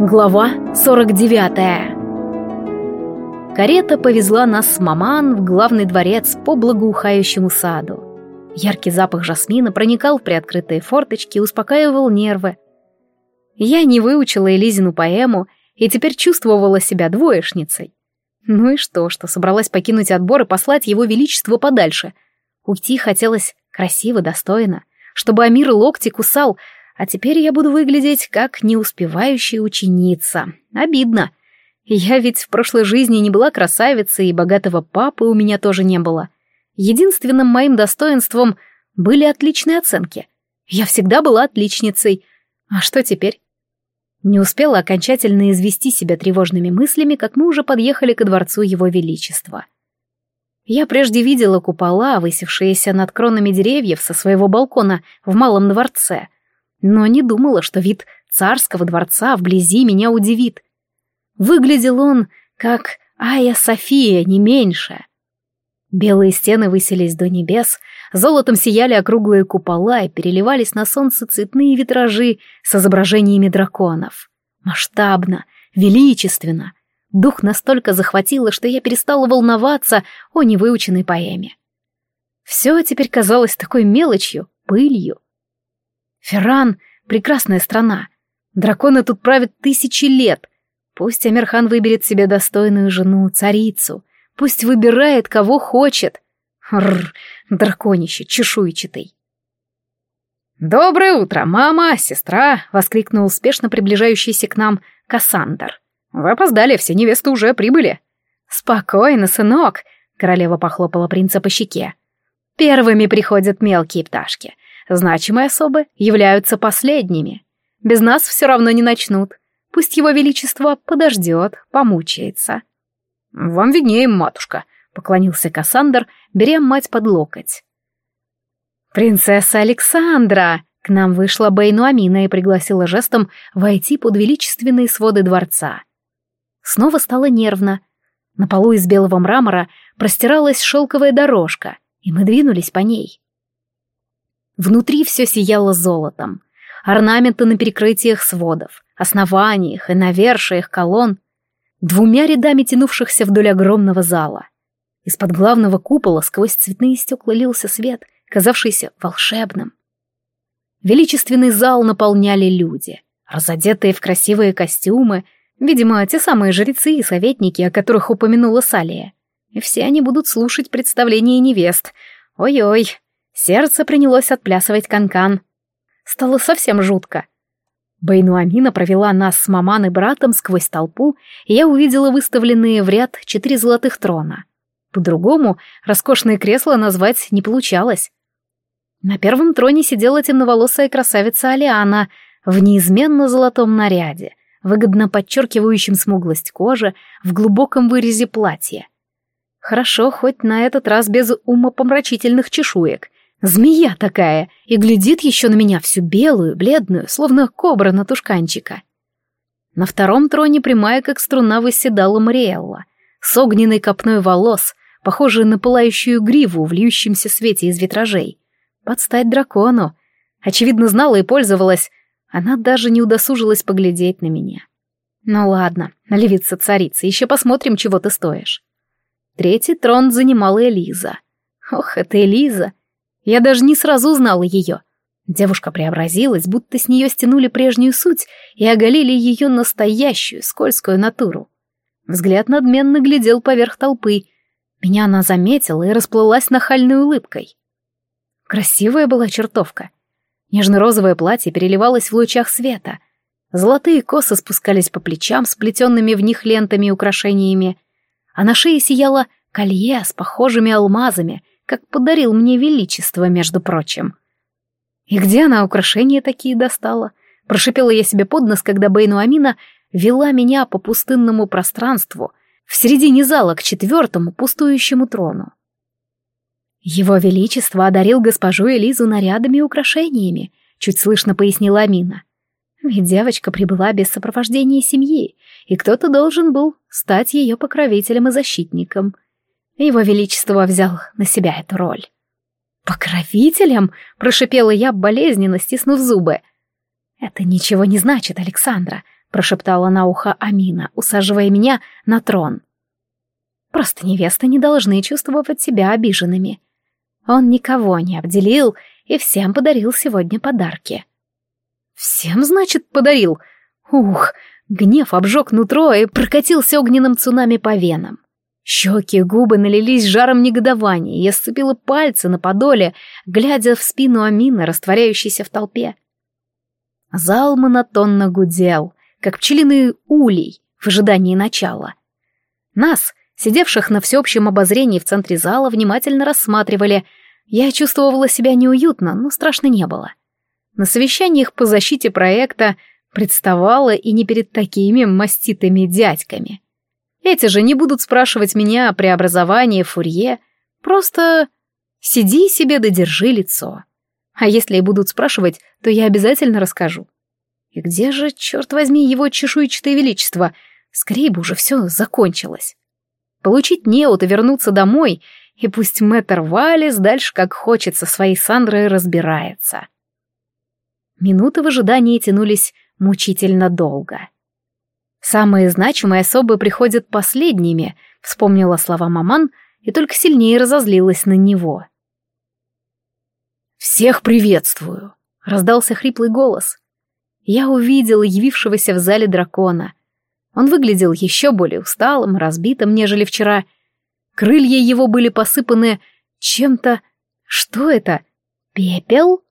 Глава 49 Карета повезла нас с маман в главный дворец по благоухающему саду. Яркий запах жасмина проникал в приоткрытые форточки и успокаивал нервы. Я не выучила Элизину поэму и теперь чувствовала себя двоечницей. Ну и что, что собралась покинуть отбор и послать его величество подальше. Уйти хотелось красиво, достойно, чтобы Амир локти кусал, а теперь я буду выглядеть как неуспевающая ученица. Обидно. Я ведь в прошлой жизни не была красавицей, и богатого папы у меня тоже не было. Единственным моим достоинством были отличные оценки. Я всегда была отличницей. А что теперь? Не успела окончательно извести себя тревожными мыслями, как мы уже подъехали ко дворцу Его Величества. Я прежде видела купола, высевшиеся над кронами деревьев со своего балкона в Малом дворце — но не думала, что вид царского дворца вблизи меня удивит. Выглядел он как Ая София, не меньше. Белые стены высились до небес, золотом сияли округлые купола и переливались на солнце цветные витражи с изображениями драконов. Масштабно, величественно. Дух настолько захватило, что я перестала волноваться о невыученной поэме. Все теперь казалось такой мелочью, пылью. Ферран — прекрасная страна. Драконы тут правят тысячи лет. Пусть Амирхан выберет себе достойную жену, царицу. Пусть выбирает, кого хочет. Рр, драконище, чешуйчатый. «Доброе утро, мама, сестра!» — воскликнул успешно приближающийся к нам Кассандр. «Вы опоздали, все невесты уже прибыли». «Спокойно, сынок!» — королева похлопала принца по щеке. «Первыми приходят мелкие пташки. Значимые особы являются последними. Без нас все равно не начнут. Пусть его величество подождет, помучается. «Вам виднее, матушка», — поклонился Кассандр, беря мать под локоть. «Принцесса Александра!» К нам вышла Бейну Амина и пригласила жестом войти под величественные своды дворца. Снова стало нервно. На полу из белого мрамора простиралась шелковая дорожка, и мы двинулись по ней. Внутри все сияло золотом. Орнаменты на перекрытиях сводов, основаниях и навершиях колонн, двумя рядами тянувшихся вдоль огромного зала. Из-под главного купола сквозь цветные стекла лился свет, казавшийся волшебным. Величественный зал наполняли люди, разодетые в красивые костюмы, видимо, те самые жрецы и советники, о которых упомянула Салия. И все они будут слушать представление невест. Ой-ой, Сердце принялось отплясывать канкан. Стало совсем жутко. Байнуамина провела нас с маман и братом сквозь толпу, и я увидела выставленные в ряд четыре золотых трона. По-другому роскошные кресла назвать не получалось. На первом троне сидела темноволосая красавица Алиана в неизменно золотом наряде, выгодно подчеркивающем смуглость кожи в глубоком вырезе платья. Хорошо, хоть на этот раз без умопомрачительных чешуек, Змея такая, и глядит еще на меня всю белую, бледную, словно кобра на тушканчика. На втором троне прямая, как струна, восседала Мариэлла, с огненной копной волос, похожей на пылающую гриву в льющемся свете из витражей. Подстать дракону. Очевидно, знала и пользовалась. Она даже не удосужилась поглядеть на меня. Ну ладно, левица-царица, еще посмотрим, чего ты стоишь. Третий трон занимала Элиза. Ох, это Элиза! Я даже не сразу узнала ее. Девушка преобразилась, будто с нее стянули прежнюю суть и оголили ее настоящую скользкую натуру. Взгляд надменно глядел поверх толпы. Меня она заметила и расплылась нахальной улыбкой. Красивая была чертовка. Нежно-розовое платье переливалось в лучах света. Золотые косы спускались по плечам, сплетенными в них лентами и украшениями, а на шее сияло колье с похожими алмазами, как подарил мне величество, между прочим. И где она украшения такие достала? Прошипела я себе под нос, когда Бейну Амина вела меня по пустынному пространству в середине зала к четвертому пустующему трону. Его Величество одарил госпожу Элизу нарядами и украшениями, чуть слышно пояснила Амина. Ведь девочка прибыла без сопровождения семьи, и кто-то должен был стать ее покровителем и защитником — его Величество взял на себя эту роль. «Покровителем?» — прошипела я, болезненно стиснув зубы. «Это ничего не значит, Александра», —— прошептала на ухо Амина, усаживая меня на трон. «Просто невесты не должны чувствовать себя обиженными. Он никого не обделил и всем подарил сегодня подарки». «Всем, значит, подарил? Ух!» Гнев обжег нутро и прокатился огненным цунами по венам. Щеки и губы налились жаром негодования, я сцепила пальцы на подоле, глядя в спину Амины, растворяющейся в толпе. Зал монотонно гудел, как пчелиный улей в ожидании начала. Нас, сидевших на всеобщем обозрении в центре зала, внимательно рассматривали. Я чувствовала себя неуютно, но страшно не было. На совещаниях по защите проекта представала и не перед такими маститыми дядьками. Эти же не будут спрашивать меня о преобразовании Фурье, просто сиди себе да держи лицо. А если и будут спрашивать, то я обязательно расскажу. И где же, черт возьми, его чешуйчатое величество? Скорее бы уже все закончилось. Получить неот и вернуться домой, и пусть мэтр Валис дальше как хочет со своей Сандрой разбирается. Минуты в ожидании тянулись мучительно долго. Самые значимые особы приходят последними, вспомнила слова маман и только сильнее разозлилась на него. «Всех приветствую!» — раздался хриплый голос. Я увидела явившегося в зале дракона. Он выглядел еще более усталым, разбитым, нежели вчера. Крылья его были посыпаны чем-то... Что это? Пепел?